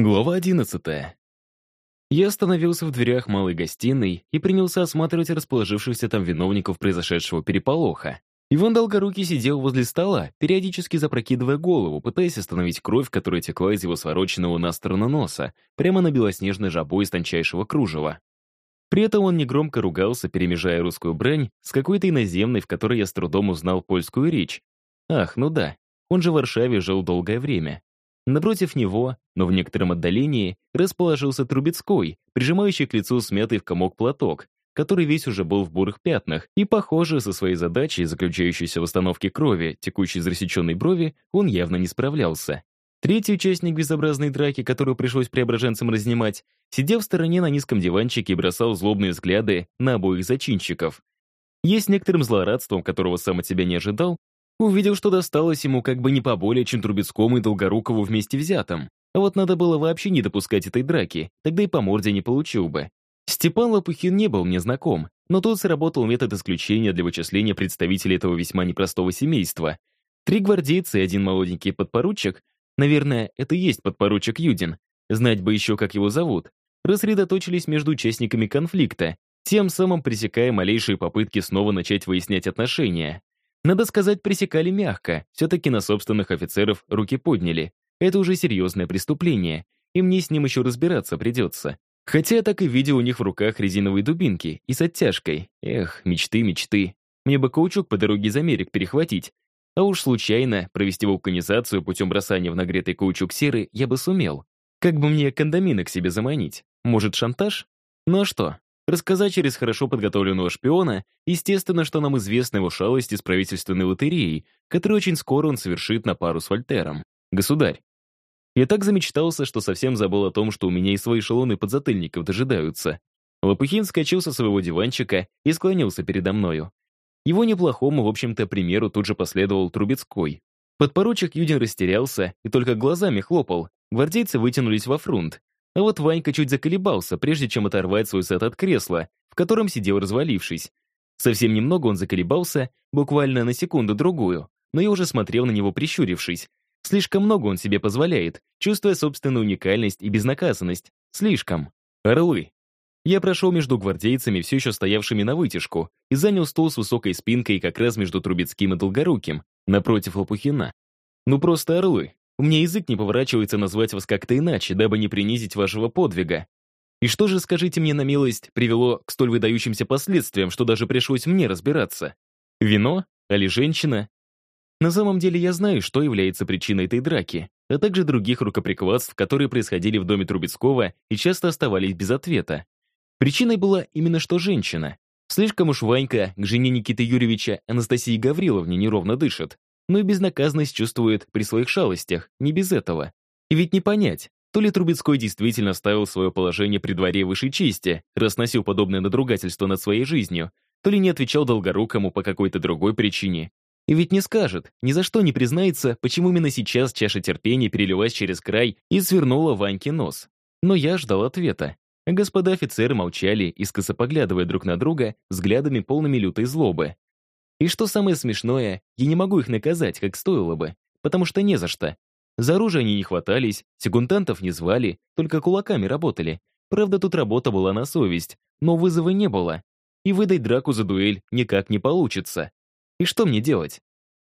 Глава одиннадцатая. Я остановился в дверях малой гостиной и принялся осматривать расположившихся там виновников произошедшего переполоха. Иван Долгорукий сидел возле стола, периодически запрокидывая голову, пытаясь остановить кровь, которая текла из его свороченного на сторону носа, прямо на белоснежной жабо из тончайшего кружева. При этом он негромко ругался, перемежая русскую брань с какой-то иноземной, в которой я с трудом узнал польскую речь. Ах, ну да, он же в Варшаве жил долгое время. Напротив него, но в некотором отдалении, расположился Трубецкой, прижимающий к лицу смятый в комок платок, который весь уже был в бурых пятнах, и, похоже, со своей задачей, заключающейся в остановке крови, текущей из рассеченной брови, он явно не справлялся. Третий участник безобразной драки, которую пришлось преображенцам разнимать, сидел в стороне на низком диванчике и бросал злобные взгляды на обоих зачинщиков. Есть некоторым злорадством, которого сам от себя не ожидал, Увидел, что досталось ему как бы не поболее, чем Трубецкому и Долгорукову вместе взятым. А вот надо было вообще не допускать этой драки, тогда и по морде не получил бы. Степан Лопухин не был мне знаком, но тут сработал метод исключения для вычисления представителей этого весьма непростого семейства. Три гвардейца и один молоденький подпоручик, наверное, это и есть подпоручик Юдин, знать бы еще, как его зовут, рассредоточились между участниками конфликта, тем самым пресекая малейшие попытки снова начать выяснять отношения. Надо сказать, пресекали мягко, все-таки на собственных офицеров руки подняли. Это уже серьезное преступление, и мне с ним еще разбираться придется. Хотя я так и видел у них в руках резиновые дубинки и с оттяжкой. Эх, мечты, мечты. Мне бы каучук по дороге за мерик перехватить. А уж случайно провести вулканизацию путем бросания в нагретый каучук серы я бы сумел. Как бы мне кондамины к себе заманить? Может, шантаж? Ну а что? Рассказать через хорошо подготовленного шпиона, естественно, что нам известна его шалость из правительственной лотереи, которую очень скоро он совершит на пару с Вольтером. Государь. Я так замечтался, что совсем забыл о том, что у меня и свои шалоны подзатыльников дожидаются. Лопухин скачал со своего диванчика и склонился передо мною. Его неплохому, в общем-то, примеру тут же последовал Трубецкой. Подпоручик Юдин растерялся и только глазами хлопал. Гвардейцы вытянулись во фрунт, а вот Ванька чуть заколебался, прежде чем оторвать свой сет от кресла, в котором сидел развалившись. Совсем немного он заколебался, буквально на секунду-другую, но я уже смотрел на него прищурившись. Слишком много он себе позволяет, чувствуя собственную уникальность и безнаказанность. Слишком. Орлы. Я прошел между гвардейцами, все еще стоявшими на вытяжку, и занял стол с высокой спинкой как раз между Трубецким и Долгоруким, напротив Лопухина. Ну просто орлы. У меня язык не поворачивается назвать вас как-то иначе, дабы не принизить вашего подвига. И что же, скажите мне на милость, привело к столь выдающимся последствиям, что даже пришлось мне разбираться? Вино? Али женщина? На самом деле я знаю, что является причиной этой драки, а также других рукоприкладств, которые происходили в доме Трубецкого и часто оставались без ответа. Причиной была именно что женщина. Слишком уж Ванька к жене Никиты Юрьевича Анастасии Гавриловне неровно дышит но и безнаказанность чувствует при своих шалостях, не без этого. И ведь не понять, то ли Трубецкой действительно ставил свое положение при дворе высшей чести, расносил подобное надругательство над своей жизнью, то ли не отвечал Долгорукому по какой-то другой причине. И ведь не скажет, ни за что не признается, почему именно сейчас чаша терпения перелилась через край и свернула Ваньке нос. Но я ждал ответа. Господа офицеры молчали, искоса поглядывая друг на друга взглядами полными лютой злобы. И что самое смешное, я не могу их наказать, как стоило бы, потому что не за что. За оружие они не хватались, секундантов не звали, только кулаками работали. Правда, тут работа была на совесть, но вызова не было. И выдать драку за дуэль никак не получится. И что мне делать?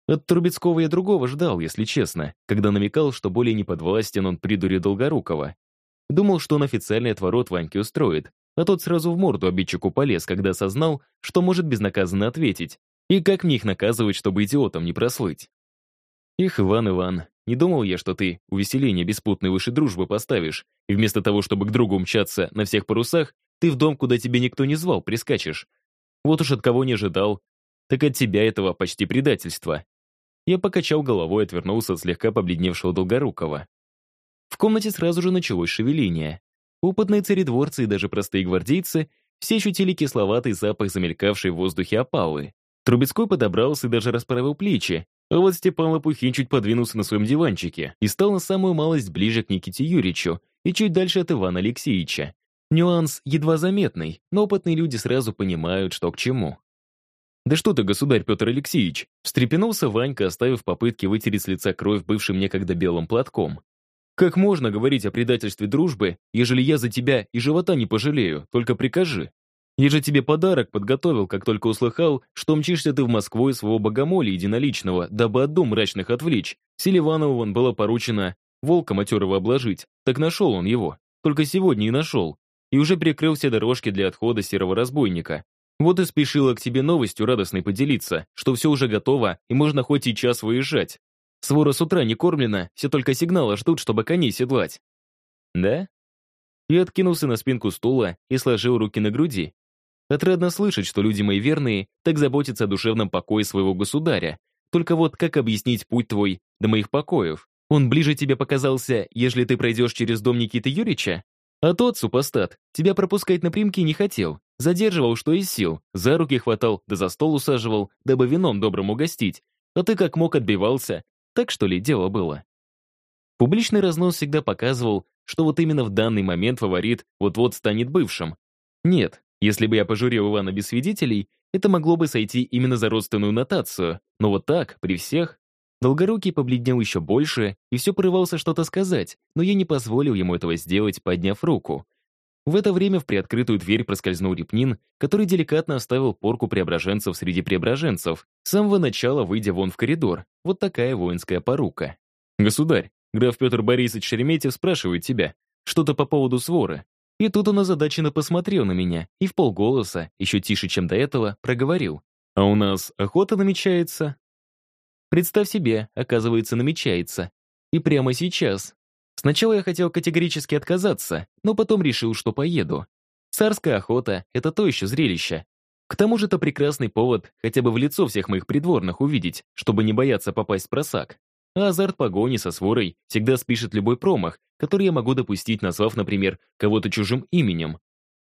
От Трубецкого я другого ждал, если честно, когда намекал, что более не подвластен он придуре Долгорукова. Думал, что он официальный отворот Ваньке устроит, а тот сразу в морду обидчику полез, когда осознал, что может безнаказанно ответить. И как мне их наказывать, чтобы идиотом не прослыть? Их, Иван, Иван, не думал я, что ты увеселение беспутной выше дружбы поставишь, и вместо того, чтобы к другу мчаться на всех парусах, ты в дом, куда тебя никто не звал, прискачешь. Вот уж от кого не ожидал, так от тебя этого почти предательства. Я покачал головой и отвернулся от слегка побледневшего Долгорукова. В комнате сразу же началось шевеление. Опытные царедворцы и даже простые гвардейцы все ощутили кисловатый запах замелькавшей в воздухе опалы. Трубецкой подобрался и даже расправил плечи, а вот Степан Лопухин чуть подвинулся на своем диванчике и стал на самую малость ближе к Никите Юрьевичу и чуть дальше от Ивана Алексеевича. Нюанс едва заметный, но опытные люди сразу понимают, что к чему. «Да что ты, государь Петр Алексеевич!» встрепенулся Ванька, оставив попытки вытереть с лица кровь бывшим некогда белым платком. Как можно говорить о предательстве дружбы, ежели я за тебя и живота не пожалею, только прикажи. Я же тебе подарок подготовил, как только услыхал, что мчишься ты в Москву из своего богомолия единоличного, дабы от дум мрачных отвлечь. Селиванову вон было поручено волка матерого обложить. Так нашел он его. Только сегодня и нашел. И уже прикрыл все дорожки для отхода серого разбойника. Вот и спешила к тебе новостью радостной поделиться, что все уже готово, и можно хоть и час выезжать. Свора с утра не кормлена, все только сигнала ждут, чтобы коней седлать. Да? Я откинулся на спинку стула и сложил руки на груди. Отрадно слышать, что люди мои верные так заботятся о душевном покое своего государя. Только вот как объяснить путь твой до моих покоев? Он ближе тебе показался, ежели ты пройдешь через дом Никиты Юрича? А тот, супостат, тебя пропускать напрямки не хотел. Задерживал, что из сил, за руки хватал, да за стол усаживал, дабы вином добрым угостить. А ты как мог отбивался, так что ли дело было? Публичный разнос всегда показывал, что вот именно в данный момент фаворит вот-вот станет бывшим. Нет, если бы я пожурил Ивана без свидетелей, это могло бы сойти именно за родственную нотацию, но вот так, при всех... Долгорукий побледнел еще больше и все порывался что-то сказать, но я не позволил ему этого сделать, подняв руку. В это время в приоткрытую дверь проскользнул Репнин, который деликатно оставил порку преображенцев среди преображенцев, с самого начала выйдя вон в коридор. Вот такая воинская порука. «Государь, граф Петр Борисович Шереметьев спрашивает тебя. Что-то по поводу своры». И тут он озадаченно посмотрел на меня и в полголоса, еще тише, чем до этого, проговорил. «А у нас охота намечается?» Представь себе, оказывается, намечается. И прямо сейчас, Сначала я хотел категорически отказаться, но потом решил, что поеду. Царская охота — это то еще зрелище. К тому же это прекрасный повод хотя бы в лицо всех моих придворных увидеть, чтобы не бояться попасть в просак. А азарт погони со сворой всегда спишет любой промах, который я могу допустить, назвав, например, кого-то чужим именем.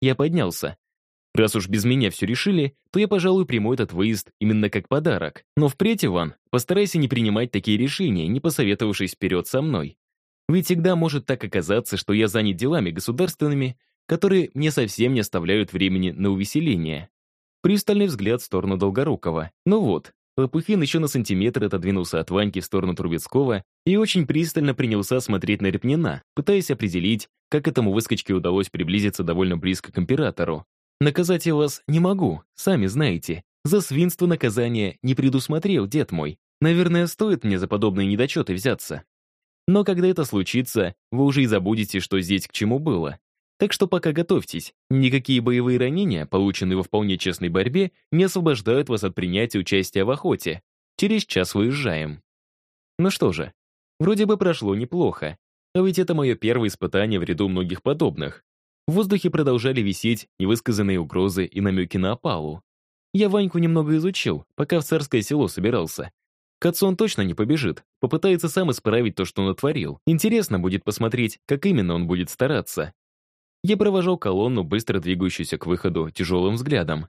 Я поднялся. Раз уж без меня все решили, то я, пожалуй, приму этот выезд именно как подарок. Но впредь, Иван, постарайся не принимать такие решения, не посоветовавшись вперед со мной. Ведь всегда может так оказаться, что я занят делами государственными, которые мне совсем не оставляют времени на увеселение. Пристальный взгляд в сторону Долгорукова. Ну вот, Лопухин еще на сантиметр отодвинулся от Ваньки в сторону Трубецкого и очень пристально принялся смотреть на Репнина, пытаясь определить, как этому выскочке удалось приблизиться довольно близко к императору. «Наказать я вас не могу, сами знаете. За свинство наказания не предусмотрел, дед мой. Наверное, стоит мне за подобные недочеты взяться. Но когда это случится, вы уже и забудете, что здесь к чему было. Так что пока готовьтесь. Никакие боевые ранения, полученные во вполне честной борьбе, не освобождают вас от принятия участия в охоте. Через час выезжаем. Ну что же, вроде бы прошло неплохо. А ведь это мое первое испытание в ряду многих подобных. В воздухе продолжали висеть невысказанные угрозы и намеки на опалу. Я Ваньку немного изучил, пока в царское село собирался, к отцу он точно не побежит, попытается сам исправить то, что натворил. Интересно будет посмотреть, как именно он будет стараться. Я провожал колонну, быстро двигающуюся к выходу, тяжелым взглядом.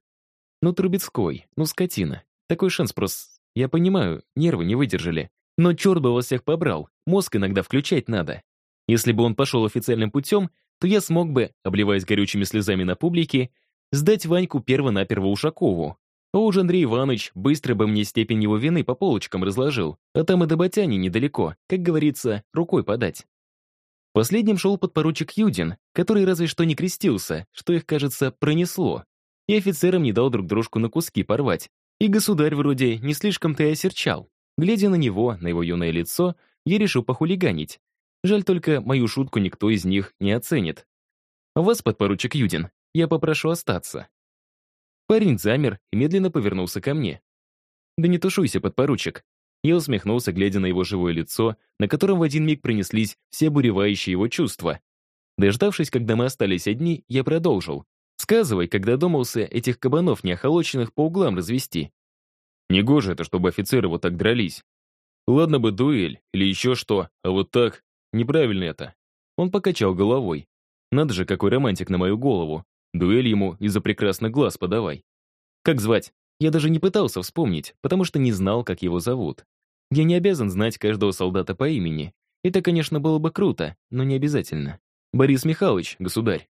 Ну, Трубецкой, ну, скотина. Такой шанс просто... Я понимаю, нервы не выдержали. Но черт бы вас всех побрал, мозг иногда включать надо. Если бы он пошел официальным путем, то я смог бы, обливаясь горючими слезами на публике, сдать Ваньку перво-наперво Ушакову, уж Андрей Иванович быстро бы мне степень его вины по полочкам разложил, а там и до Батяни недалеко, как говорится, рукой подать. Последним шел подпоручик Юдин, который разве что не крестился, что их, кажется, пронесло. И офицерам не дал друг дружку на куски порвать. И государь вроде не слишком-то и осерчал. Глядя на него, на его юное лицо, я решил похулиганить. Жаль только, мою шутку никто из них не оценит. Вас, подпоручик Юдин, я попрошу остаться. Парень замер и медленно повернулся ко мне. «Да не тушуйся, подпоручик». Я усмехнулся, глядя на его живое лицо, на котором в один миг принеслись все буревающие его чувства. Дождавшись, когда мы остались одни, я продолжил. «Сказывай, когда думался этих кабанов неохолоченных по углам развести». Негоже это, чтобы офицеры вот так дрались. Ладно бы дуэль или еще что, а вот так, неправильно это. Он покачал головой. Надо же, какой романтик на мою голову. Дуэль ему из-за прекрасных глаз подавай. Как звать? Я даже не пытался вспомнить, потому что не знал, как его зовут. Я не обязан знать каждого солдата по имени. Это, конечно, было бы круто, но не обязательно. Борис Михайлович, государь.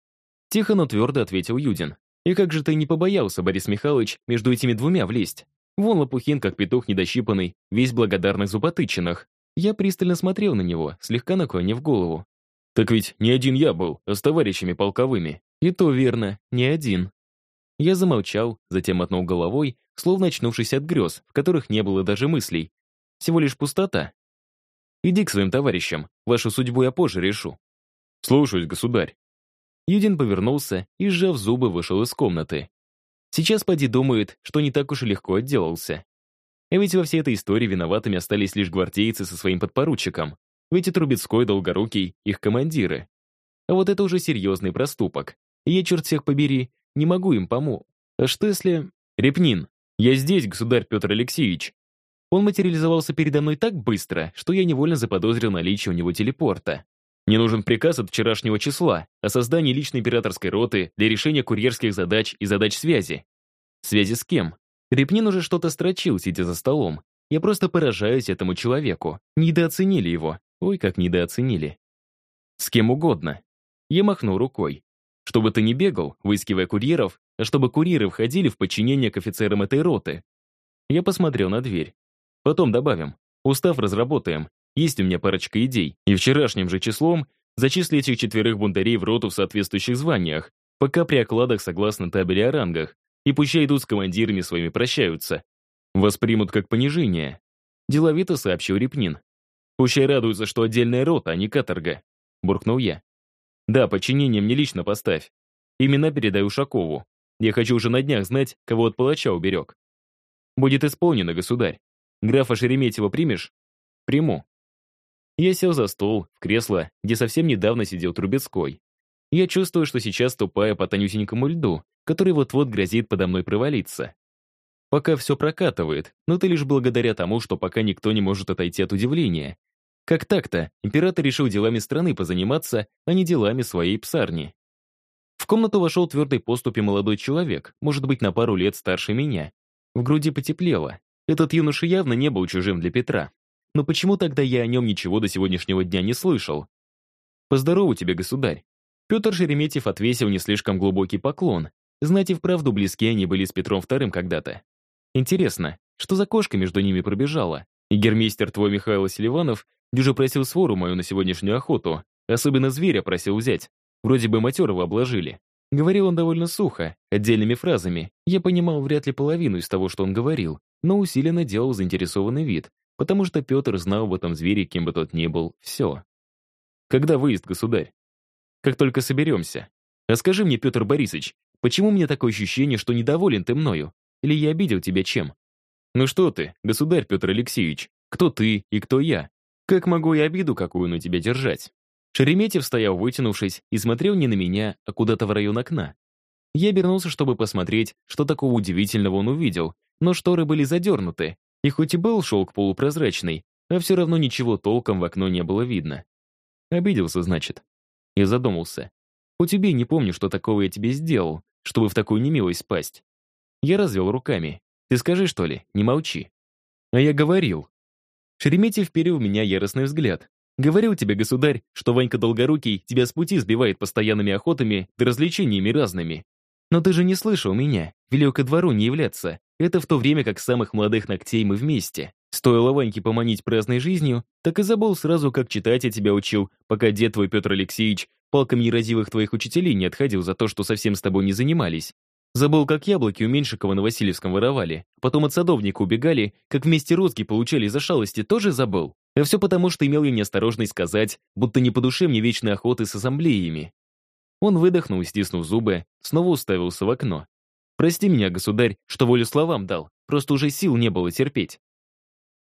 Тихо, но твердо ответил Юдин. И как же ты не побоялся, Борис Михайлович, между этими двумя влезть? Вон Лопухин, как петух недощипанный, весь благодарный зуботычинах. Я пристально смотрел на него, слегка наклонив голову. «Так ведь не один я был, а с товарищами полковыми». «И то верно, не один». Я замолчал, затем мотнул головой, словно очнувшись от грез, в которых не было даже мыслей. Всего лишь пустота. «Иди к своим товарищам, вашу судьбу я позже решу». «Слушаюсь, государь». Юдин повернулся и, сжав зубы, вышел из комнаты. Сейчас поди думает, что не так уж и легко отделался. А ведь во всей этой истории виноватыми остались лишь гвардейцы со своим подпоручиком. Ведь и Трубецкой, Долгорукий, их командиры. А вот это уже серьезный проступок. Я, черт всех побери, не могу им помочь. А что если... Репнин, я здесь, государь Петр Алексеевич. Он материализовался передо мной так быстро, что я невольно заподозрил наличие у него телепорта. Мне нужен приказ от вчерашнего числа о создании личной императорской роты для решения курьерских задач и задач связи. Связи с кем? Репнин уже что-то строчил, сидя за столом. Я просто поражаюсь этому человеку. Недооценили его. Ой, как недооценили. С кем угодно. Я махнул рукой. Чтобы ты не бегал, выискивая курьеров, а чтобы курьеры входили в подчинение к офицерам этой роты. Я посмотрел на дверь. Потом добавим. Устав разработаем. Есть у меня парочка идей. И вчерашним же числом зачисли этих четверых бунтарей в роту в соответствующих званиях, пока при окладах согласно табели о рангах, и пущай идут с командирами своими прощаются. Воспримут как понижение. Деловито сообщил Репнин. Пущай радуются, что отдельная рота, а не каторга. Буркнул я. Да, подчинение мне лично поставь. Имена передай Ушакову. Я хочу уже на днях знать, кого от палача уберег. Будет исполнено, государь. Графа Шереметьева примешь? Приму. Я сел за стол, в кресло, где совсем недавно сидел Трубецкой. Я чувствую, что сейчас ступаю по тонюсенькому льду, который вот-вот грозит подо мной провалиться. Пока все прокатывает, но это лишь благодаря тому, что пока никто не может отойти от удивления. Как так-то, император решил делами страны позаниматься, а не делами своей псарни. В комнату вошел твердой поступи молодой человек, может быть, на пару лет старше меня. В груди потеплело. Этот юноша явно не был чужим для Петра. Но почему тогда я о нем ничего до сегодняшнего дня не слышал? «Поздорову тебе, государь». Петр Шереметьев отвесил не слишком глубокий поклон, Знать и вправду близки они были с Петром Вторым когда-то. Интересно, что за кошка между ними пробежала? И гермейстер твой Михаил Селиванов дюже просил свору мою на сегодняшнюю охоту. Особенно зверя просил взять. Вроде бы матерого обложили. Говорил он довольно сухо, отдельными фразами. Я понимал вряд ли половину из того, что он говорил, но усиленно делал заинтересованный вид, потому что Петр знал об этом звере, кем бы тот ни был, все. Когда выезд, государь? Как только соберемся. А скажи мне, Петр Борисович, Почему мне такое ощущение, что недоволен ты мною? Или я обидел тебя чем? Ну что ты, государь Петр Алексеевич, кто ты и кто я? Как могу я обиду какую на тебя держать? Шереметьев стоял вытянувшись и смотрел не на меня, а куда-то в район окна. Я обернулся, чтобы посмотреть, что такого удивительного он увидел, но шторы были задернуты, и хоть и был шелк полупрозрачный, а все равно ничего толком в окно не было видно. Обиделся, значит. Я задумался. У тебя не помню, что такого я тебе сделал, чтобы в такую немилость спасть. Я развел руками. Ты скажи, что ли, не молчи. А я говорил. Шереметьев вперил в меня яростный взгляд. Говорил тебе, государь, что Ванька Долгорукий тебя с пути сбивает постоянными охотами да развлечениями разными. Но ты же не слышал меня, велел ко двору не являться. Это в то время, как самых молодых ногтей мы вместе. Стоило Ваньке поманить праздной жизнью, так и забыл сразу, как читать я тебя учил, пока дед твой Петр Алексеевич Палками неразивых твоих учителей не отходил за то, что совсем с тобой не занимались. Забыл, как яблоки у Меньшикова на Васильевском воровали. Потом от садовника убегали, как вместе розги получали за шалости, тоже забыл. А все потому, что имел я неосторожность сказать, будто не по душе мне вечные охоты с ассамблеями. Он выдохнул, стиснув зубы, снова уставился в окно. «Прости меня, государь, что волю словам дал, просто уже сил не было терпеть».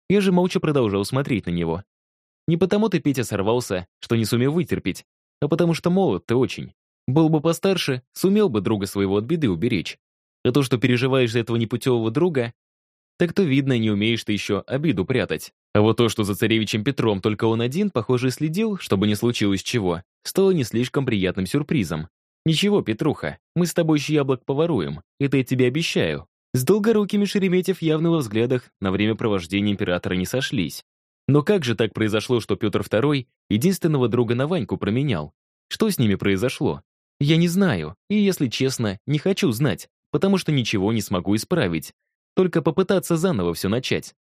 Я же молча продолжал смотреть на него. Не потому ты, Петя, сорвался, что не сумел вытерпеть, а потому что молод ты очень. Был бы постарше, сумел бы друга своего от беды уберечь. А то, что переживаешь за этого непутевого друга, так то видно, не умеешь ты еще обиду прятать. А вот то, что за царевичем Петром только он один, похоже, следил, чтобы не случилось чего, стало не слишком приятным сюрпризом. Ничего, Петруха, мы с тобой еще яблок поворуем, это я тебе обещаю. С долгорукими Шереметьев явно во взглядах на время провождения императора не сошлись. Но как же так произошло, что Петр II единственного друга на Ваньку променял? Что с ними произошло? Я не знаю, и, если честно, не хочу знать, потому что ничего не смогу исправить. Только попытаться заново все начать.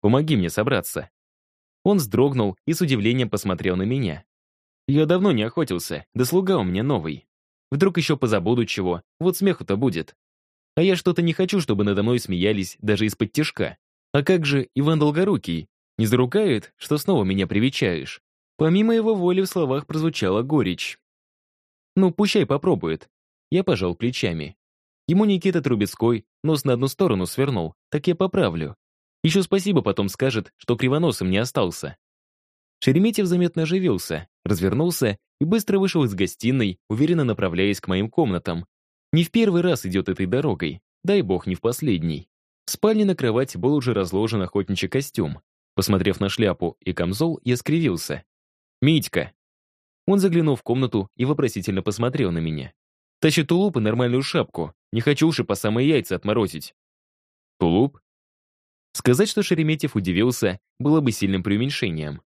Помоги мне собраться. Он вздрогнул и с удивлением посмотрел на меня. Я давно не охотился, да слуга у меня новый. Вдруг еще позабуду чего, вот смеху-то будет. А я что-то не хочу, чтобы надо мной смеялись даже из-под тишка. А как же Иван Долгорукий? Не заругает, что снова меня привечаешь? Помимо его воли в словах прозвучала горечь. Ну, пущай попробует. Я пожал плечами. Ему Никита Трубецкой нос на одну сторону свернул, так я поправлю. Еще спасибо потом скажет, что кривоносом не остался. Шереметьев заметно оживился, развернулся и быстро вышел из гостиной, уверенно направляясь к моим комнатам. Не в первый раз идет этой дорогой, дай бог не в последний. В спальне на кровати был уже разложен охотничий костюм. Посмотрев на шляпу и камзол, я скривился. «Митька!» Он заглянул в комнату и вопросительно посмотрел на меня. «Тащи тулуп и нормальную шапку. Не хочу уж и по самые яйца отморозить». «Тулуп?» Сказать, что Шереметьев удивился, было бы сильным преуменьшением.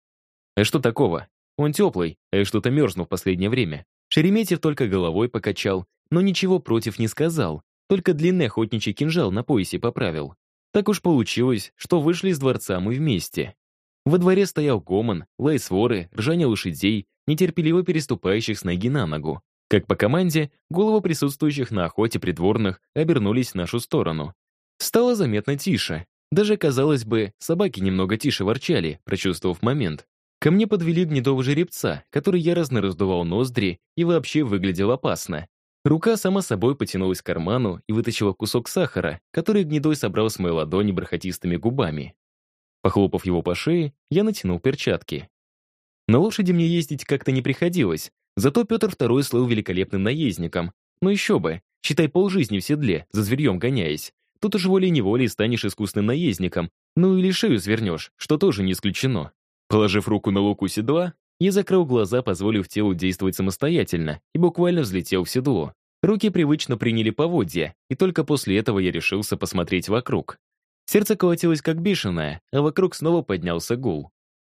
А что такого? Он теплый, а я что-то мерзну в последнее время. Шереметьев только головой покачал, но ничего против не сказал, только длинный охотничий кинжал на поясе поправил. Так уж получилось, что вышли из дворца мы вместе. Во дворе стоял гомон, лай своры, ржание лошадей, нетерпеливо переступающих с ноги на ногу. Как по команде, головы присутствующих на охоте придворных обернулись в нашу сторону. Стало заметно тише, даже, казалось бы, собаки немного тише ворчали, прочувствовав момент. Ко мне подвели гнедого жеребца, который яростно раздувал ноздри и вообще выглядел опасно. Рука сама собой потянулась к карману и вытащила кусок сахара, который гнедой собрал с моей ладони бархатистыми губами. Похлопав его по шее, я натянул перчатки. На лошади мне ездить как-то не приходилось, зато Петр II слыл великолепным наездником. Но еще бы, считай полжизни в седле, за зверьем гоняясь. Тут уж волей-неволей станешь искусным наездником, ну или шею свернешь, что тоже не исключено. Положив руку на луку седла, я закрыл глаза, позволив телу действовать самостоятельно, и буквально взлетел в седло. Руки привычно приняли поводья, и только после этого я решился посмотреть вокруг. Сердце колотилось как бешеное, а вокруг снова поднялся гул.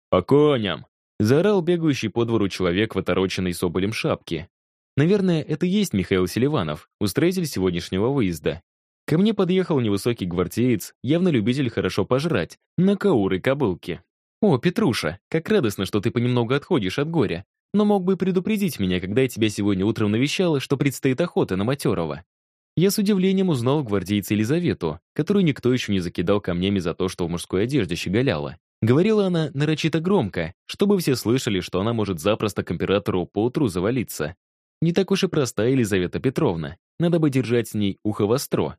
«По коням!» — заорал бегающий по двору человек в отороченной соболем шапке. Наверное, это и есть Михаил Селиванов, устроитель сегодняшнего выезда. Ко мне подъехал невысокий гвардеец, явно любитель хорошо пожрать, на кауры кобылки. «О, Петруша, как радостно, что ты понемногу отходишь от горя. Но мог бы предупредить меня, когда я тебя сегодня утром навещала, что предстоит охота на матерого». Я с удивлением узнал гвардейца Елизавету, которую никто еще не закидал камнями за то, что в мужской одежде щеголяла. Говорила она нарочито громко, чтобы все слышали, что она может запросто к императору поутру завалиться. Не так уж и проста Елизавета Петровна. Надо бы держать с ней ухо востро,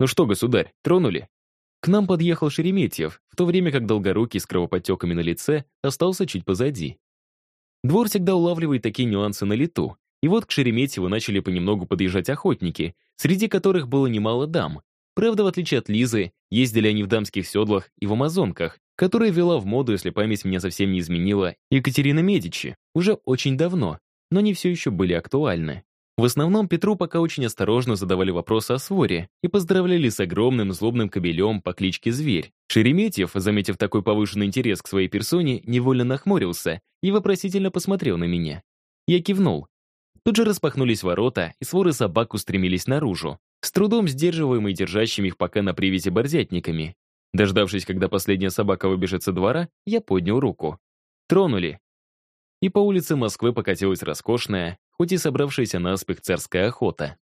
«Ну что, государь, тронули?» К нам подъехал Шереметьев, в то время как Долгорукий с кровоподтеками на лице остался чуть позади. Двор всегда улавливает такие нюансы на лету, и вот к Шереметьеву начали понемногу подъезжать охотники, среди которых было немало дам. Правда, в отличие от Лизы, ездили они в дамских седлах и в амазонках, которые вела в моду, если память меня совсем не изменила, Екатерина Медичи, уже очень давно, но они все еще были актуальны. В основном Петру пока очень осторожно задавали вопросы о своре и поздравляли с огромным злобным кобелем по кличке Зверь. Шереметьев, заметив такой повышенный интерес к своей персоне, невольно нахмурился и вопросительно посмотрел на меня. Я кивнул. Тут же распахнулись ворота, и своры собак устремились наружу, с трудом сдерживаемые держащими их пока на привязи борзятниками. Дождавшись, когда последняя собака выбежит со двора, я поднял руку. Тронули. И по улице Москвы покатилась роскошная, хоть и собравшаяся наспех царская охота.